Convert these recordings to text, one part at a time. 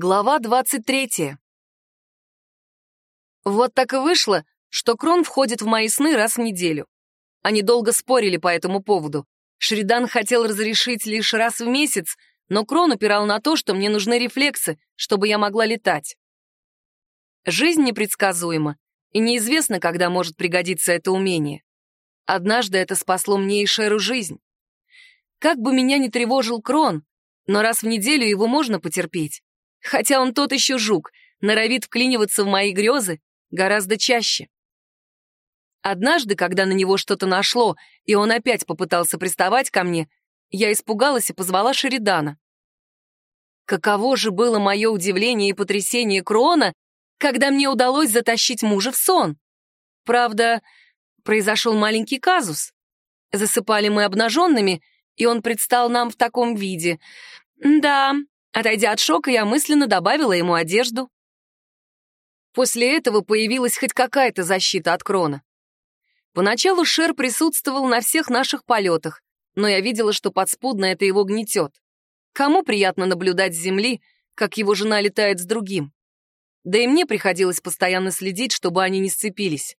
Глава 23. Вот так и вышло, что Крон входит в мои сны раз в неделю. Они долго спорили по этому поводу. Шридан хотел разрешить лишь раз в месяц, но Крон упирал на то, что мне нужны рефлексы, чтобы я могла летать. Жизнь непредсказуема, и неизвестно, когда может пригодиться это умение. Однажды это спасло мне и Шеру жизнь. Как бы меня ни тревожил Крон, но раз в неделю его можно потерпеть. Хотя он тот еще жук, норовит вклиниваться в мои грезы гораздо чаще. Однажды, когда на него что-то нашло, и он опять попытался приставать ко мне, я испугалась и позвала Шеридана. Каково же было мое удивление и потрясение Крона, когда мне удалось затащить мужа в сон. Правда, произошел маленький казус. Засыпали мы обнаженными, и он предстал нам в таком виде. Да, Отойдя от шока, я мысленно добавила ему одежду. После этого появилась хоть какая-то защита от крона. Поначалу Шер присутствовал на всех наших полетах, но я видела, что подспудно это его гнетет. Кому приятно наблюдать с земли, как его жена летает с другим? Да и мне приходилось постоянно следить, чтобы они не сцепились.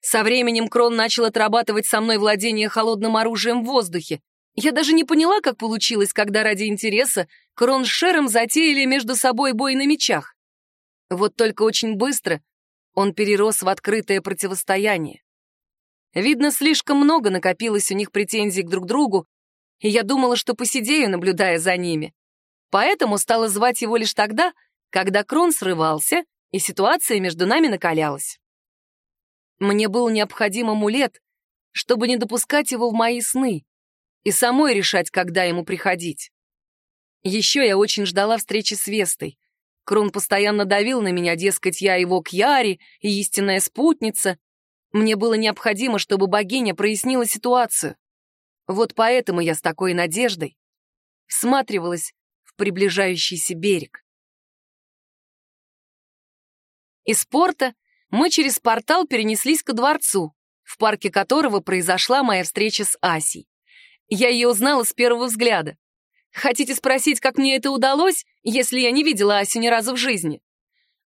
Со временем Крон начал отрабатывать со мной владение холодным оружием в воздухе, я даже не поняла, как получилось, когда ради интереса Крон с Шером затеяли между собой бой на мечах. Вот только очень быстро он перерос в открытое противостояние. Видно, слишком много накопилось у них претензий к друг другу, и я думала, что посидею, наблюдая за ними. Поэтому стала звать его лишь тогда, когда Крон срывался, и ситуация между нами накалялась. Мне был необходим амулет, чтобы не допускать его в мои сны, и самой решать, когда ему приходить. Еще я очень ждала встречи с Вестой. Крон постоянно давил на меня, дескать, я его Кьяри и истинная спутница. Мне было необходимо, чтобы богиня прояснила ситуацию. Вот поэтому я с такой надеждой всматривалась в приближающийся берег. Из порта мы через портал перенеслись ко дворцу, в парке которого произошла моя встреча с Асей. Я ее узнала с первого взгляда. Хотите спросить, как мне это удалось, если я не видела Асю ни разу в жизни?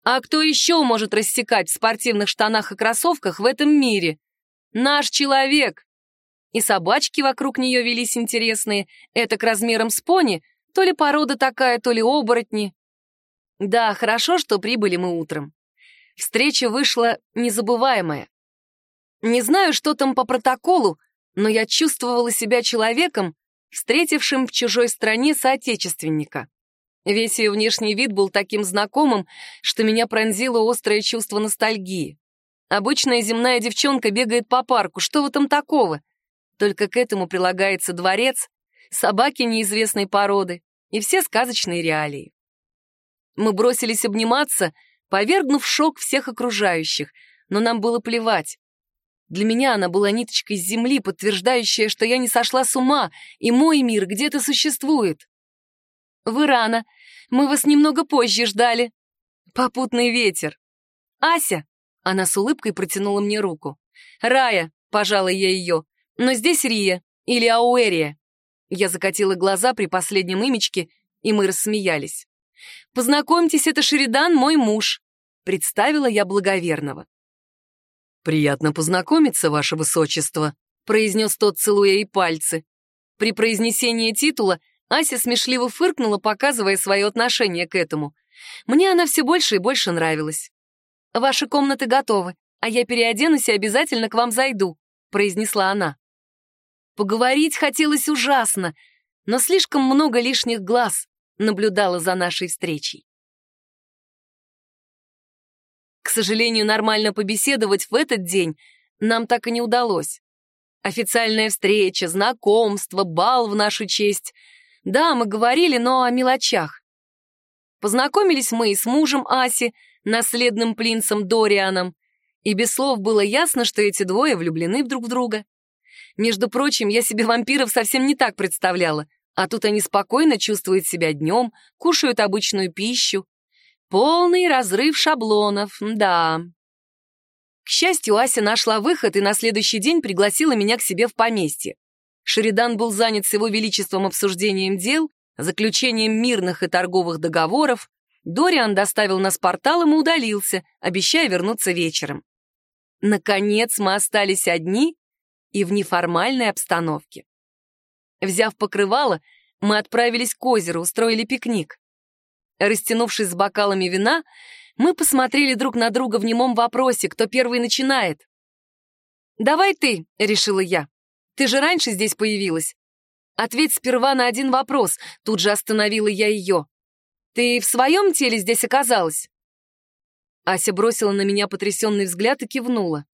А кто еще может рассекать в спортивных штанах и кроссовках в этом мире? Наш человек. И собачки вокруг нее велись интересные, это к размерам с пони, то ли порода такая, то ли оборотни. Да, хорошо, что прибыли мы утром. Встреча вышла незабываемая. Не знаю, что там по протоколу, но я чувствовала себя человеком, встретившим в чужой стране соотечественника. Весь ее внешний вид был таким знакомым, что меня пронзило острое чувство ностальгии. Обычная земная девчонка бегает по парку, что в этом такого? Только к этому прилагается дворец, собаки неизвестной породы и все сказочные реалии. Мы бросились обниматься, повергнув шок всех окружающих, но нам было плевать. Для меня она была ниточкой с земли, подтверждающая, что я не сошла с ума, и мой мир где-то существует. Вы рано. Мы вас немного позже ждали. Попутный ветер. Ася. Она с улыбкой протянула мне руку. Рая, пожала я ее. Но здесь Рия или Ауэрия. Я закатила глаза при последнем имечке, и мы рассмеялись. «Познакомьтесь, это Шеридан, мой муж», — представила я благоверного. «Приятно познакомиться, ваше высочество», — произнес тот, целуя ей пальцы. При произнесении титула Ася смешливо фыркнула, показывая свое отношение к этому. Мне она все больше и больше нравилась. «Ваши комнаты готовы, а я переоденусь и обязательно к вам зайду», — произнесла она. Поговорить хотелось ужасно, но слишком много лишних глаз наблюдала за нашей встречей. К сожалению, нормально побеседовать в этот день нам так и не удалось. Официальная встреча, знакомство, бал в нашу честь. Да, мы говорили, но о мелочах. Познакомились мы и с мужем Аси, наследным принцем Дорианом, и без слов было ясно, что эти двое влюблены друг в друга. Между прочим, я себе вампиров совсем не так представляла, а тут они спокойно чувствуют себя днем, кушают обычную пищу, Полный разрыв шаблонов, да. К счастью, Ася нашла выход и на следующий день пригласила меня к себе в поместье. Шеридан был занят с его величеством обсуждением дел, заключением мирных и торговых договоров, Дориан доставил нас порталом и удалился, обещая вернуться вечером. Наконец мы остались одни и в неформальной обстановке. Взяв покрывало, мы отправились к озеру, устроили пикник. Растянувшись с бокалами вина, мы посмотрели друг на друга в немом вопросе, кто первый начинает. «Давай ты», — решила я. «Ты же раньше здесь появилась. Ответь сперва на один вопрос», — тут же остановила я ее. «Ты в своем теле здесь оказалась?» Ася бросила на меня потрясенный взгляд и кивнула.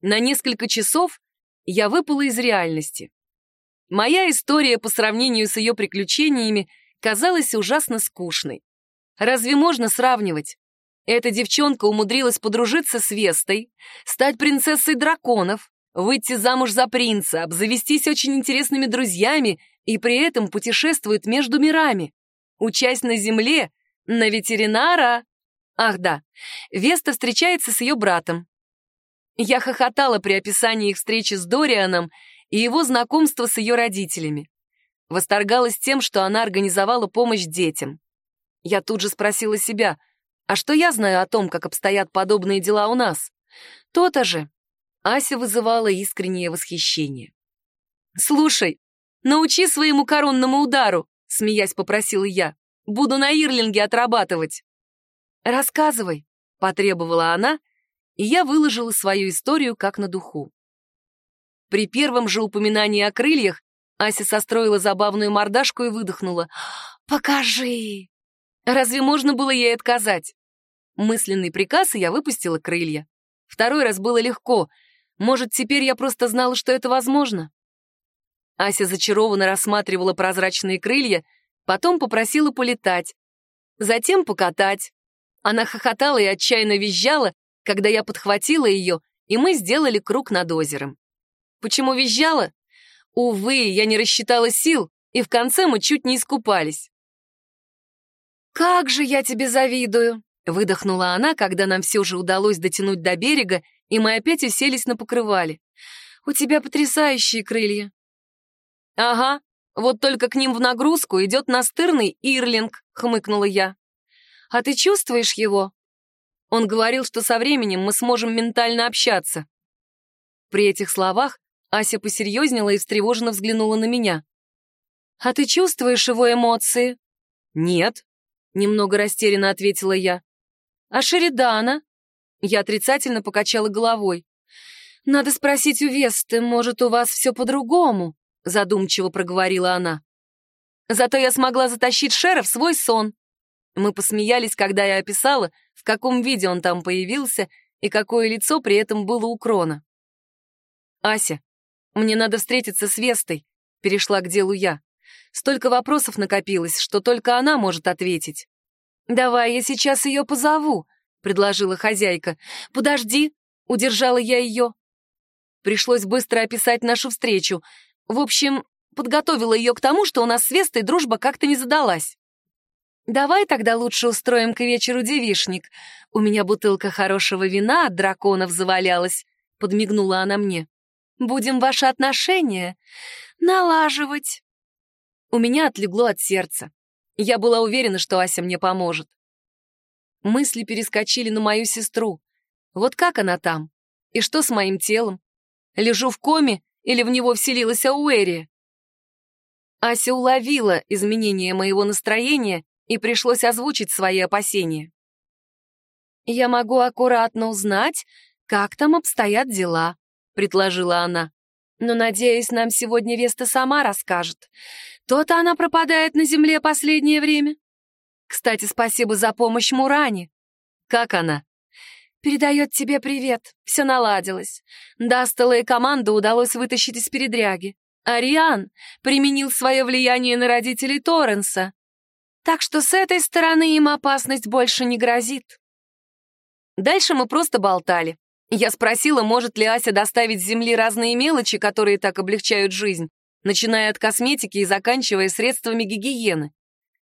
На несколько часов я выпала из реальности. Моя история по сравнению с ее приключениями казалась ужасно скучной. Разве можно сравнивать? Эта девчонка умудрилась подружиться с Вестой, стать принцессой драконов, выйти замуж за принца, обзавестись очень интересными друзьями и при этом путешествует между мирами, учась на земле, на ветеринара. Ах да, Веста встречается с ее братом. Я хохотала при описании их встречи с Дорианом и его знакомства с ее родителями. Восторгалась тем, что она организовала помощь детям. Я тут же спросила себя, а что я знаю о том, как обстоят подобные дела у нас? То-то же. Ася вызывала искреннее восхищение. «Слушай, научи своему коронному удару», — смеясь попросила я. «Буду на Ирлинге отрабатывать». «Рассказывай», — потребовала она, и я выложила свою историю как на духу. При первом же упоминании о крыльях Ася состроила забавную мордашку и выдохнула. «Покажи!» Разве можно было ей отказать? Мысленный приказ, и я выпустила крылья. Второй раз было легко. Может, теперь я просто знала, что это возможно? Ася зачарованно рассматривала прозрачные крылья, потом попросила полетать, затем покатать. Она хохотала и отчаянно визжала, когда я подхватила ее, и мы сделали круг над озером. Почему визжала? Увы, я не рассчитала сил, и в конце мы чуть не искупались. «Как же я тебе завидую!» — выдохнула она, когда нам все же удалось дотянуть до берега, и мы опять уселись на покрывале. «У тебя потрясающие крылья!» «Ага, вот только к ним в нагрузку идет настырный Ирлинг», — хмыкнула я. «А ты чувствуешь его?» Он говорил, что со временем мы сможем ментально общаться. При этих словах Ася посерьезнела и встревоженно взглянула на меня. «А ты чувствуешь его эмоции?» «Нет», — немного растерянно ответила я. «А Шеридана?» Я отрицательно покачала головой. «Надо спросить у Весты, может, у вас все по-другому?» задумчиво проговорила она. «Зато я смогла затащить Шера в свой сон». Мы посмеялись, когда я описала, в каком виде он там появился и какое лицо при этом было у Крона. «Ася, мне надо встретиться с Вестой», — перешла к делу я. Столько вопросов накопилось, что только она может ответить. «Давай я сейчас ее позову», — предложила хозяйка. «Подожди», — удержала я ее. Пришлось быстро описать нашу встречу. В общем, подготовила ее к тому, что у нас с Вестой дружба как-то не задалась. «Давай тогда лучше устроим к вечеру девишник. У меня бутылка хорошего вина от драконов завалялась», — подмигнула она мне. «Будем ваши отношения налаживать». У меня отлегло от сердца. Я была уверена, что Ася мне поможет. Мысли перескочили на мою сестру. Вот как она там? И что с моим телом? Лежу в коме или в него вселилась Ауэрия? Ася уловила изменение моего настроения и пришлось озвучить свои опасения. «Я могу аккуратно узнать, как там обстоят дела», — предложила она. «Но, надеюсь, нам сегодня Веста сама расскажет. То-то она пропадает на земле последнее время. Кстати, спасибо за помощь Муране. Как она?» «Передает тебе привет. Все наладилось. Дастела и команду удалось вытащить из передряги. Ариан применил свое влияние на родителей Торренса. Так что с этой стороны им опасность больше не грозит. Дальше мы просто болтали. Я спросила, может ли Ася доставить с земли разные мелочи, которые так облегчают жизнь, начиная от косметики и заканчивая средствами гигиены.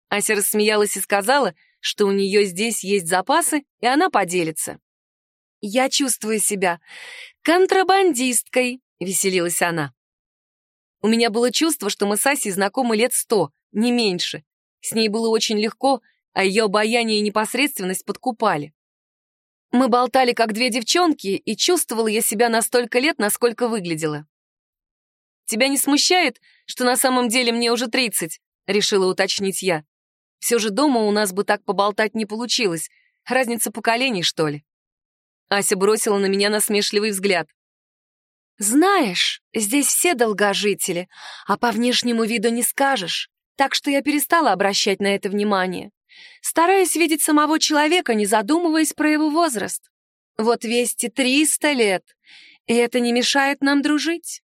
Ася рассмеялась и сказала, что у нее здесь есть запасы, и она поделится. «Я чувствую себя контрабандисткой», — веселилась она. У меня было чувство, что мы с Асей знакомы лет сто, не меньше. С ней было очень легко, а ее обаяние и непосредственность подкупали. Мы болтали как две девчонки, и чувствовала я себя на столько лет, насколько выглядела. «Тебя не смущает, что на самом деле мне уже тридцать?» — решила уточнить я. «Все же дома у нас бы так поболтать не получилось. Разница поколений, что ли?» Ася бросила на меня насмешливый взгляд. «Знаешь, здесь все долгожители, а по внешнему виду не скажешь, так что я перестала обращать на это внимание. Стараюсь видеть самого человека, не задумываясь про его возраст. Вот Вести триста лет, и это не мешает нам дружить».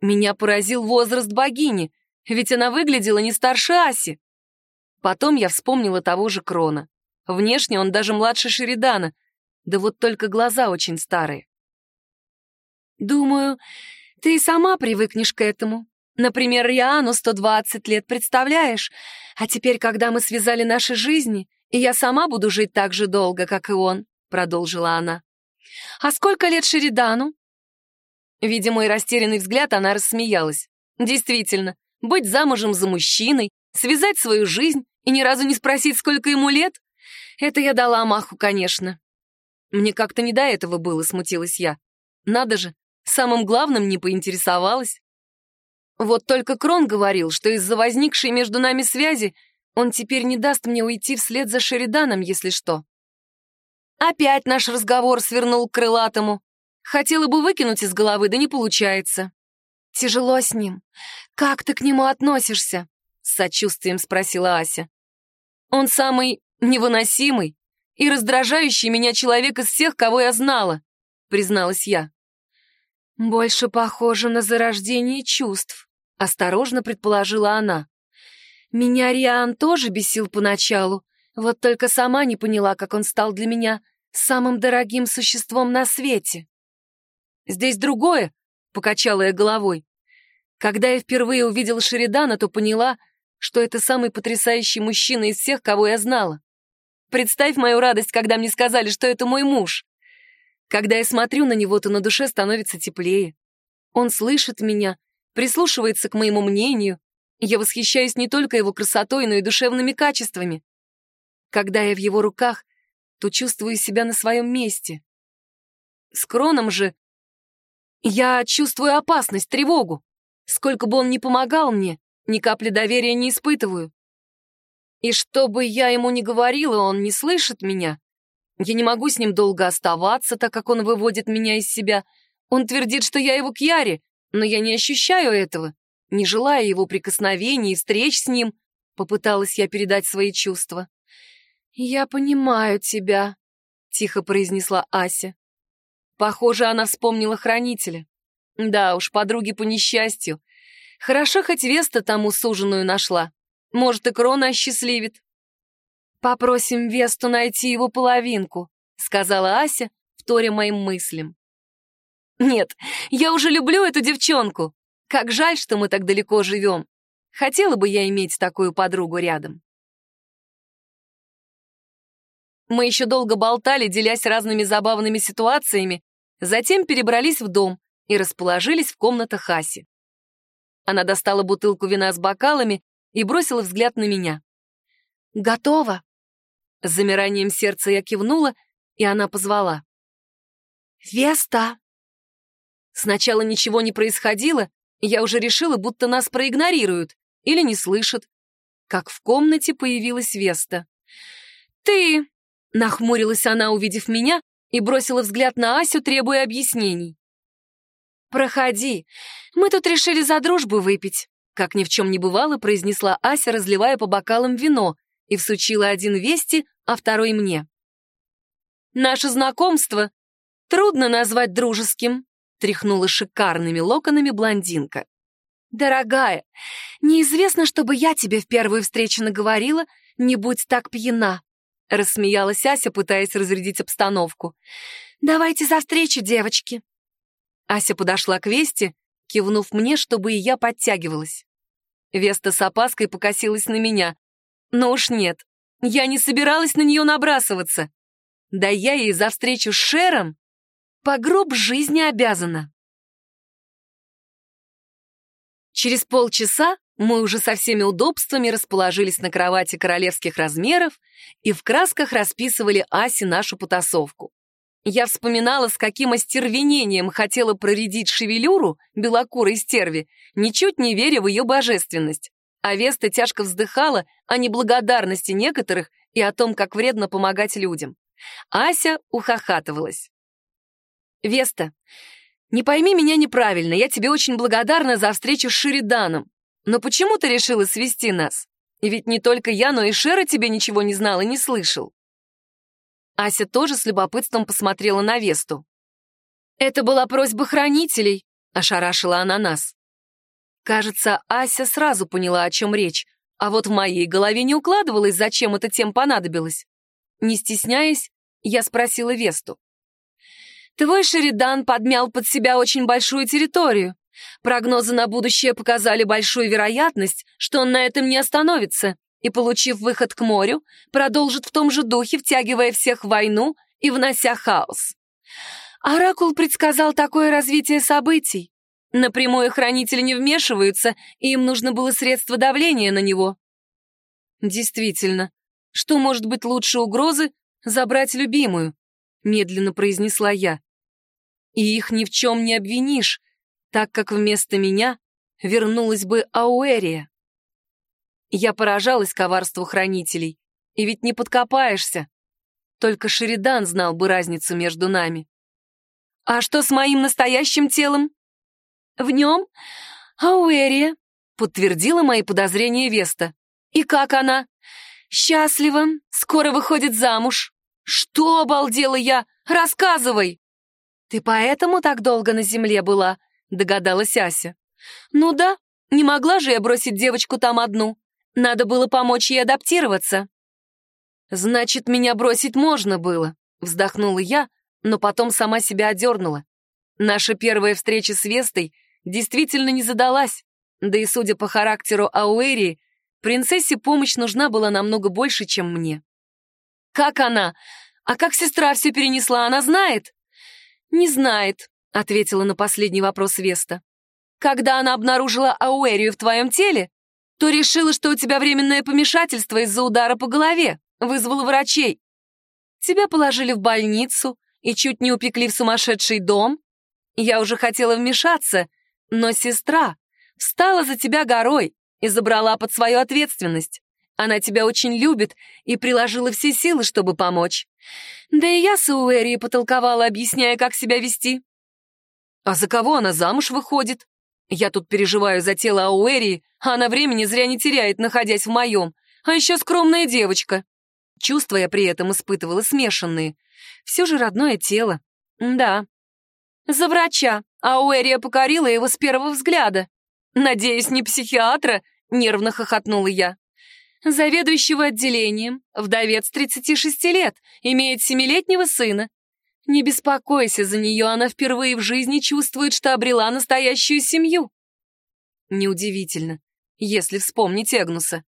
Меня поразил возраст богини, ведь она выглядела не старше Аси. Потом я вспомнила того же Крона. Внешне он даже младше Шеридана, да вот только глаза очень старые. Думаю, ты и сама привыкнешь к этому. Например, Риану 120 лет, представляешь? А теперь, когда мы связали наши жизни, и я сама буду жить так же долго, как и он, продолжила она. А сколько лет Шеридану? Видя мой растерянный взгляд, она рассмеялась. Действительно, быть замужем за мужчиной, связать свою жизнь и ни разу не спросить, сколько ему лет? Это я дала маху, конечно. Мне как-то не до этого было, смутилась я. Надо же, самым главным не поинтересовалась. Вот только Крон говорил, что из-за возникшей между нами связи он теперь не даст мне уйти вслед за Шериданом, если что. Опять наш разговор свернул к крылатому. Хотела бы выкинуть из головы, да не получается. Тяжело с ним. Как ты к нему относишься? С сочувствием спросила Ася. Он самый невыносимый и раздражающий меня человек из всех, кого я знала, призналась я. Больше похоже на зарождение чувств, осторожно предположила она. Меня Риан тоже бесил поначалу, вот только сама не поняла, как он стал для меня самым дорогим существом на свете. Здесь другое, покачала я головой. Когда я впервые увидела Шеридана, то поняла, что это самый потрясающий мужчина из всех, кого я знала. Представь мою радость, когда мне сказали, что это мой муж. Когда я смотрю на него, то на душе становится теплее. Он слышит меня, прислушивается к моему мнению. Я восхищаюсь не только его красотой, но и душевными качествами. Когда я в его руках, то чувствую себя на своем месте. С Кроном же я чувствую опасность, тревогу. Сколько бы он ни помогал мне, ни капли доверия не испытываю. И что бы я ему ни говорила, он не слышит меня. Я не могу с ним долго оставаться, так как он выводит меня из себя. Он твердит, что я его Кьяре, но я не ощущаю этого. Не желая его прикосновений и встреч с ним, попыталась я передать свои чувства. «Я понимаю тебя», — тихо произнесла Ася. Похоже, она вспомнила хранителя. Да уж, подруги по несчастью. Хорошо, хоть Веста тому суженую нашла. Может, и Крона осчастливит. «Попросим Весту найти его половинку», — сказала Ася, вторя моим мыслям. «Нет, я уже люблю эту девчонку. Как жаль, что мы так далеко живем. Хотела бы я иметь такую подругу рядом». Мы еще долго болтали, делясь разными забавными ситуациями, затем перебрались в дом и расположились в комнатах Аси. Она достала бутылку вина с бокалами и бросила взгляд на меня. «Готово!» С замиранием сердца я кивнула, и она позвала. «Веста!» Сначала ничего не происходило, я уже решила, будто нас проигнорируют или не слышат. Как в комнате появилась Веста. «Ты!» — нахмурилась она, увидев меня, и бросила взгляд на Асю, требуя объяснений. «Проходи. Мы тут решили за дружбу выпить. Как ни в чем не бывало, произнесла Ася, разливая по бокалам вино, и всучила один Вести, а второй мне. «Наше знакомство трудно назвать дружеским», тряхнула шикарными локонами блондинка. «Дорогая, неизвестно, чтобы я тебе в первую встречу наговорила, не будь так пьяна», рассмеялась Ася, пытаясь разрядить обстановку. «Давайте за встречу, девочки». Ася подошла к Весте кивнув мне, чтобы и я подтягивалась. Веста с опаской покосилась на меня. Но уж нет, я не собиралась на нее набрасываться. Да я ей за встречу с Шером по гроб жизни обязана. Через полчаса Мы уже со всеми удобствами расположились на кровати королевских размеров и в красках расписывали Асе нашу потасовку. Я вспоминала, с каким остервенением хотела проредить шевелюру белокурой стерви, ничуть не веря в ее божественность. А Веста тяжко вздыхала о неблагодарности некоторых и о том, как вредно помогать людям. Ася ухахатывалась. «Веста, не пойми меня неправильно, я тебе очень благодарна за встречу с Шериданом. Но почему ты решила свести нас? Ведь не только я, но и Шера тебе ничего не знал и не слышал». Ася тоже с любопытством посмотрела на Весту. «Это была просьба хранителей», — ошарашила она нас. Кажется, Ася сразу поняла, о чем речь, а вот в моей голове не укладывалось, зачем это тем понадобилось. Не стесняясь, я спросила Весту. «Твой Шеридан подмял под себя очень большую территорию. Прогнозы на будущее показали большую вероятность, что он на этом не остановится, и, получив выход к морю, продолжит в том же духе, втягивая всех в войну и внося хаос. Оракул предсказал такое развитие событий. Напрямую хранители не вмешиваются, и им нужно было средство давления на него. Действительно, что может быть лучше угрозы забрать любимую? Медленно произнесла я. И их ни в чем не обвинишь, так как вместо меня вернулась бы Ауэрия. Я поражалась коварству хранителей, и ведь не подкопаешься. Только Шеридан знал бы разницу между нами. А что с моим настоящим телом? В нем Ауэрия, подтвердила мои подозрения Веста. И как она? Счастлива, скоро выходит замуж. Что, обалдела я? Рассказывай! Ты поэтому так долго на земле была? догадалась Ася. «Ну да, не могла же я бросить девочку там одну. Надо было помочь ей адаптироваться». «Значит, меня бросить можно было», — вздохнула я, но потом сама себя одернула. Наша первая встреча с Вестой действительно не задалась, да и, судя по характеру Ауэрии, принцессе помощь нужна была намного больше, чем мне. «Как она? А как сестра все перенесла, она знает?» «Не знает», ответила на последний вопрос Веста. Когда она обнаружила Ауэрию в твоем теле, то решила, что у тебя временное помешательство из-за удара по голове, вызвала врачей. Тебя положили в больницу и чуть не упекли в сумасшедший дом. Я уже хотела вмешаться, но сестра встала за тебя горой и забрала под свою ответственность. Она тебя очень любит и приложила все силы, чтобы помочь. Да и я с Уэри потолковала, объясняя, как себя вести. А за кого она замуж выходит? Я тут переживаю за тело Ауэрии, а она времени зря не теряет, находясь в моем. А еще скромная девочка. Чувства я при этом испытывала смешанные. Все же родное тело. Да. За врача. Ауэрия покорила его с первого взгляда. Надеюсь, не психиатра, нервно хохотнула я. Заведующего отделением, вдовец 36 лет, имеет семилетнего сына, не беспокойся за нее, она впервые в жизни чувствует, что обрела настоящую семью. Неудивительно, если вспомнить Эгнуса.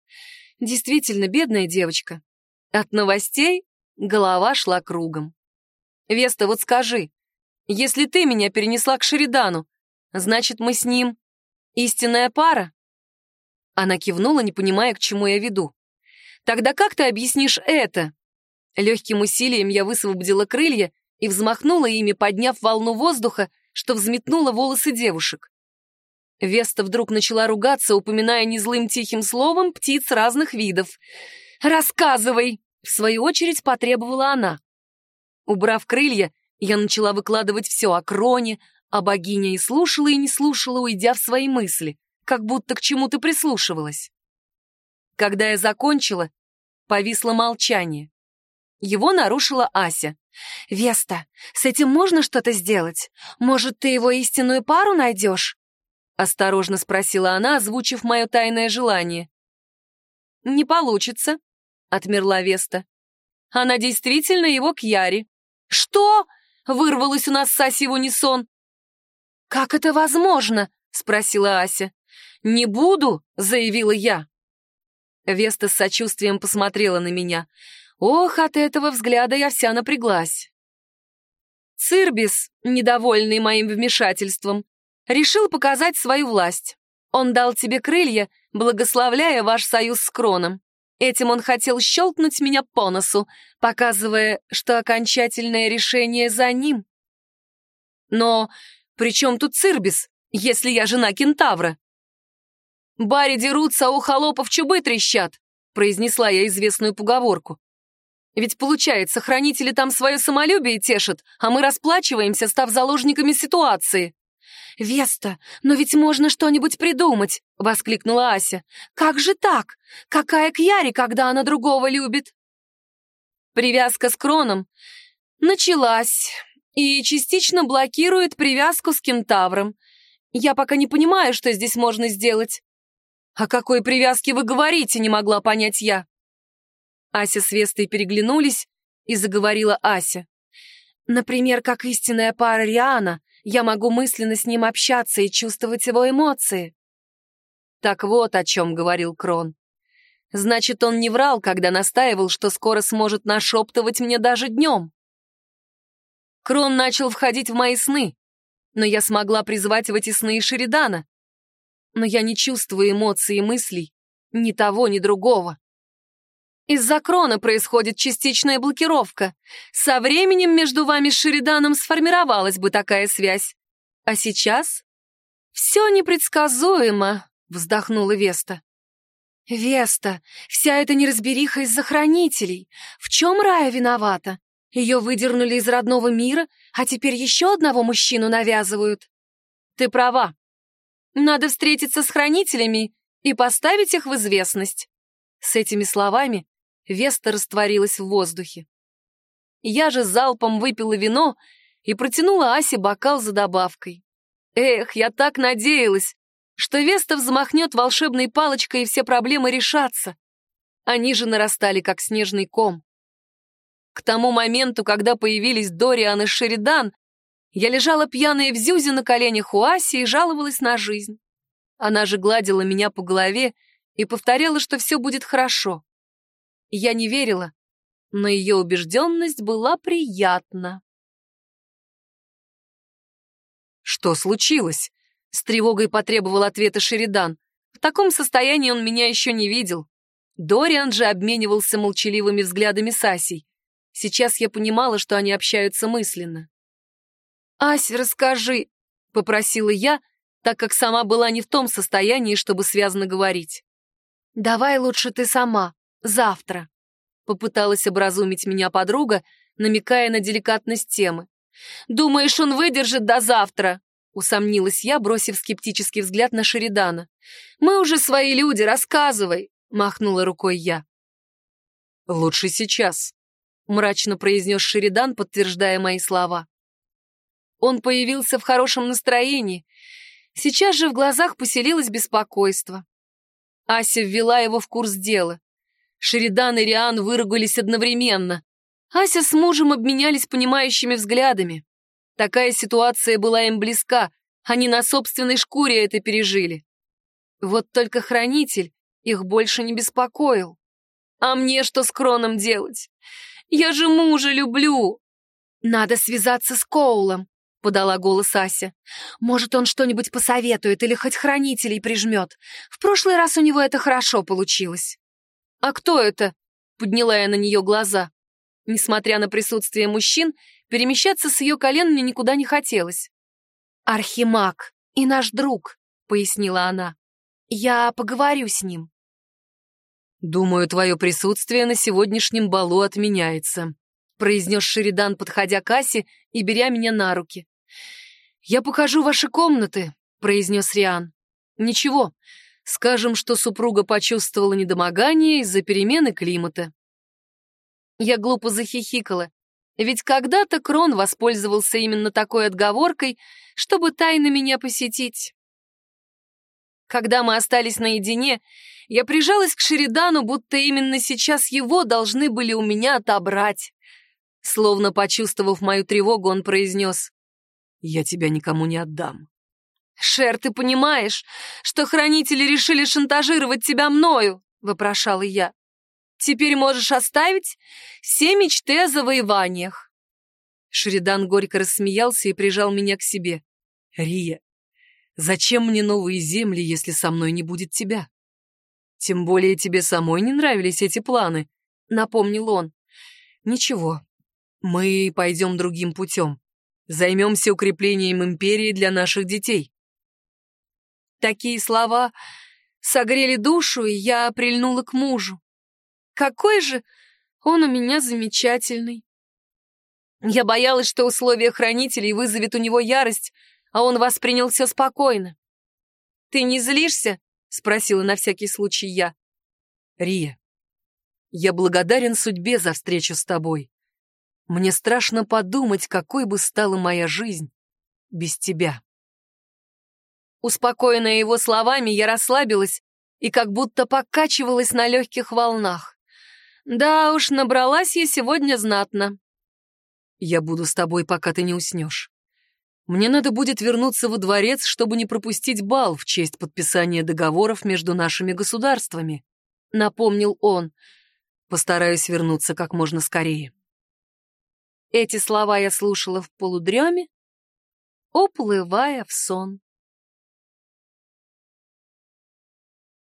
Действительно, бедная девочка. От новостей голова шла кругом. Веста, вот скажи, если ты меня перенесла к Шеридану, значит, мы с ним истинная пара? Она кивнула, не понимая, к чему я веду. Тогда как ты объяснишь это? Легким усилием я высвободила крылья и взмахнула ими, подняв волну воздуха, что взметнула волосы девушек. Веста вдруг начала ругаться, упоминая незлым тихим словом птиц разных видов. «Рассказывай!» — в свою очередь потребовала она. Убрав крылья, я начала выкладывать все о кроне, а богиня и слушала, и не слушала, уйдя в свои мысли, как будто к чему-то прислушивалась. Когда я закончила, повисло молчание. Его нарушила Ася. «Веста, с этим можно что-то сделать? Может, ты его истинную пару найдешь?» Осторожно спросила она, озвучив мое тайное желание. «Не получится», — отмерла Веста. «Она действительно его к Яре». «Что?» — вырвалось у нас с Асей в унисон. «Как это возможно?» — спросила Ася. «Не буду», — заявила я. Веста с сочувствием посмотрела на меня. Ох, от этого взгляда я вся напряглась. Цирбис, недовольный моим вмешательством, решил показать свою власть. Он дал тебе крылья, благословляя ваш союз с Кроном. Этим он хотел щелкнуть меня по носу, показывая, что окончательное решение за ним. Но при чем тут Цирбис, если я жена кентавра? «Бари дерутся, а у холопов чубы трещат», произнесла я известную поговорку. Ведь получается, хранители там свое самолюбие тешат, а мы расплачиваемся, став заложниками ситуации. «Веста, но ведь можно что-нибудь придумать!» — воскликнула Ася. «Как же так? Какая к Яре, когда она другого любит?» Привязка с Кроном началась и частично блокирует привязку с кентавром. Я пока не понимаю, что здесь можно сделать. «О какой привязке вы говорите?» — не могла понять я. Ася с Вестой переглянулись, и заговорила Ася. «Например, как истинная пара Риана, я могу мысленно с ним общаться и чувствовать его эмоции». Так вот о чем говорил Крон. Значит, он не врал, когда настаивал, что скоро сможет нашептывать мне даже днем. Крон начал входить в мои сны, но я смогла призвать в эти сны и Шеридана. Но я не чувствую эмоций и мыслей ни того, ни другого. Из-за крона происходит частичная блокировка. Со временем между вами с Шериданом сформировалась бы такая связь. А сейчас все непредсказуемо, вздохнула Веста. Веста, вся эта неразбериха из-за хранителей. В чем Рая виновата? Ее выдернули из родного мира, а теперь еще одного мужчину навязывают. Ты права. Надо встретиться с хранителями и поставить их в известность. С этими словами Веста растворилась в воздухе. Я же залпом выпила вино и протянула Асе бокал за добавкой. Эх, я так надеялась, что Веста взмахнет волшебной палочкой и все проблемы решатся. Они же нарастали, как снежный ком. К тому моменту, когда появились Дориан и Шеридан, я лежала пьяная в зюзе на коленях у Аси и жаловалась на жизнь. Она же гладила меня по голове и повторяла, что все будет хорошо. Я не верила, но ее убежденность была приятна. «Что случилось?» — с тревогой потребовал ответа Шеридан. В таком состоянии он меня еще не видел. Дориан же обменивался молчаливыми взглядами с Асей. Сейчас я понимала, что они общаются мысленно. «Ась, расскажи», — попросила я, так как сама была не в том состоянии, чтобы связно говорить. «Давай лучше ты сама», Завтра. Попыталась образумить меня подруга, намекая на деликатность темы. «Думаешь, он выдержит до завтра?» Усомнилась я, бросив скептический взгляд на Шеридана. «Мы уже свои люди, рассказывай!» Махнула рукой я. «Лучше сейчас», — мрачно произнес Шеридан, подтверждая мои слова. Он появился в хорошем настроении. Сейчас же в глазах поселилось беспокойство. Ася ввела его в курс дела. Шеридан и Риан выругались одновременно. Ася с мужем обменялись понимающими взглядами. Такая ситуация была им близка, они на собственной шкуре это пережили. Вот только хранитель их больше не беспокоил. А мне что с Кроном делать? Я же мужа люблю. Надо связаться с Коулом, подала голос Ася. Может, он что-нибудь посоветует или хоть хранителей прижмет. В прошлый раз у него это хорошо получилось. «А кто это?» — подняла я на нее глаза. Несмотря на присутствие мужчин, перемещаться с ее колен мне никуда не хотелось. «Архимаг и наш друг», — пояснила она. «Я поговорю с ним». «Думаю, твое присутствие на сегодняшнем балу отменяется», — произнес Шеридан, подходя к Асе и беря меня на руки. «Я покажу ваши комнаты», — произнес Риан. «Ничего, Скажем, что супруга почувствовала недомогание из-за перемены климата. Я глупо захихикала, ведь когда-то Крон воспользовался именно такой отговоркой, чтобы тайно меня посетить. Когда мы остались наедине, я прижалась к Шеридану, будто именно сейчас его должны были у меня отобрать. Словно почувствовав мою тревогу, он произнес, «Я тебя никому не отдам. «Шер, ты понимаешь, что хранители решили шантажировать тебя мною?» — вопрошала я. «Теперь можешь оставить все мечты о завоеваниях». Шеридан горько рассмеялся и прижал меня к себе. «Рия, зачем мне новые земли, если со мной не будет тебя? Тем более тебе самой не нравились эти планы, напомнил он. Ничего, мы пойдем другим путем. Займемся укреплением империи для наших детей. Такие слова согрели душу, и я прильнула к мужу. Какой же он у меня замечательный. Я боялась, что условия хранителей вызовет у него ярость, а он воспринял все спокойно. «Ты не злишься?» — спросила на всякий случай я. «Рия, я благодарен судьбе за встречу с тобой. Мне страшно подумать, какой бы стала моя жизнь без тебя». Успокоенная его словами, я расслабилась и как будто покачивалась на легких волнах. Да уж, набралась я сегодня знатно. Я буду с тобой, пока ты не уснешь. Мне надо будет вернуться во дворец, чтобы не пропустить бал в честь подписания договоров между нашими государствами», — напомнил он. «Постараюсь вернуться как можно скорее». Эти слова я слушала в полудреме, уплывая в сон.